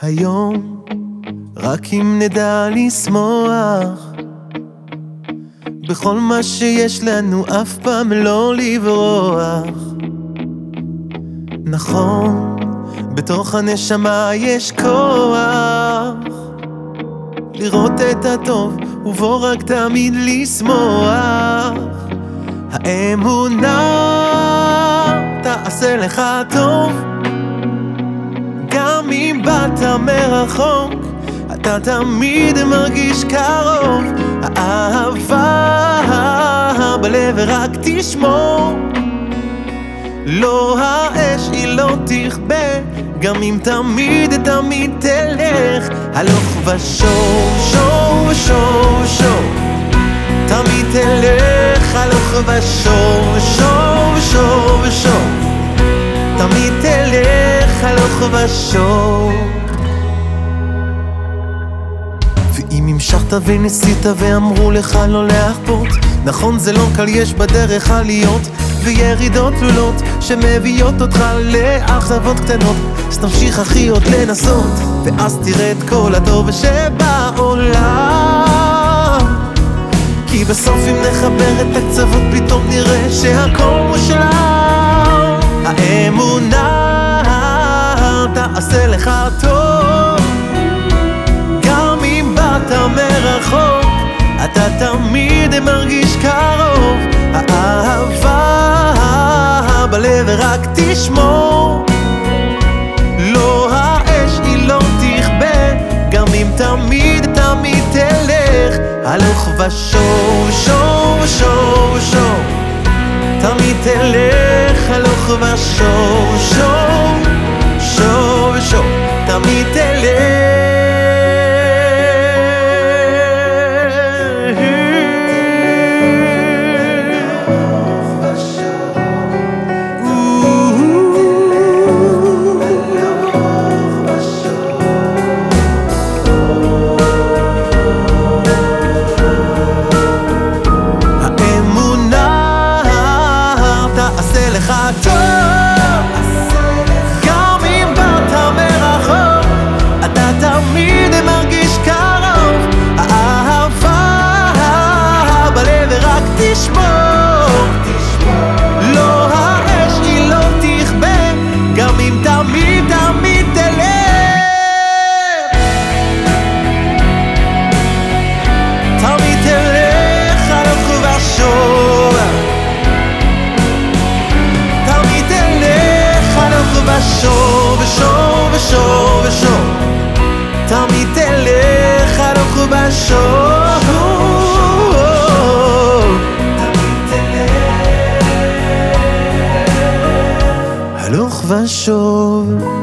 היום, רק אם נדע לשמוח בכל מה שיש לנו, אף פעם לא לברוח. נכון, בתוך הנשמה יש כוח לראות את הטוב, ובו רק תמיד לשמוח. האמונה תעשה לך טוב באת מרחוק, אתה תמיד מרגיש קרוב. האהבה בלב ורק תשמור. לא האש היא לא תכבה, גם אם תמיד תמיד תלך הלוך ושוב, שוב ושוב ושוב. תמיד תלך הלוך ושוב, שוב ושוב ושוב. ואם המשכת וניסית ואמרו לך לא להכפות נכון זה לא קל, יש בדרך עליות וירידות תלולות שמביאות אותך לאכזבות קטנות. אז תמשיך אחי עוד לנסות ואז תראה את כל הטוב שבעולם. כי בסוף אם נחבר את הקצוות פתאום נראה שהכל מושלם. האמונה אתה תמיד מרגיש קרוב. האהבה בלב ורק תשמור. לא האש היא לא תכבה גם אם תמיד תמיד תלך. הלוך ושוב שוב שוב שוב. תמיד תלך הלוך ושוב תשמור לא האש היא לא תכבה גם אם תמיד תמיד תלך. תמיד תלך הלוך ושוב תמיד תלך הלוך ושוב ושוב ושוב ושוב תמיד תלך הלוך ושוב ושוב